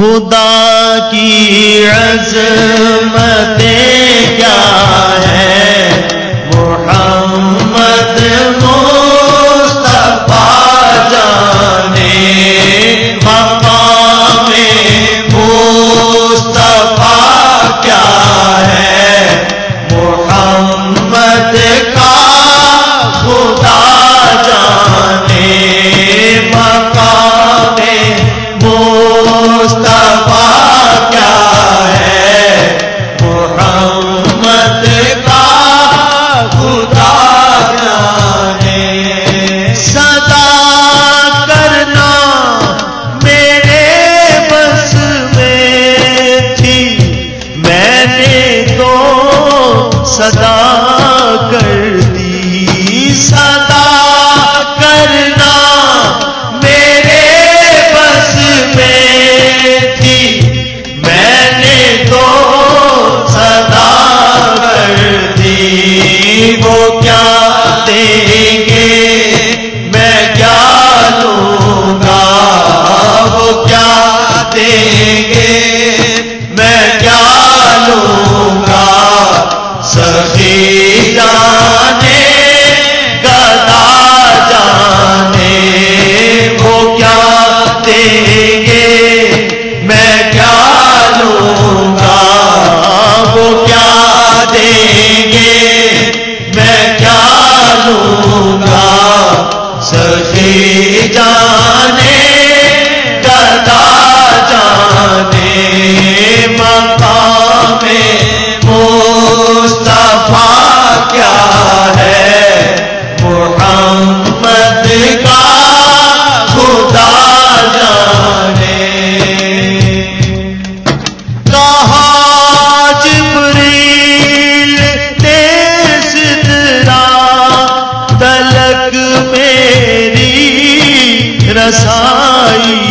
خدا کی عظمت کیا ہے محمد کیا دیں தாயே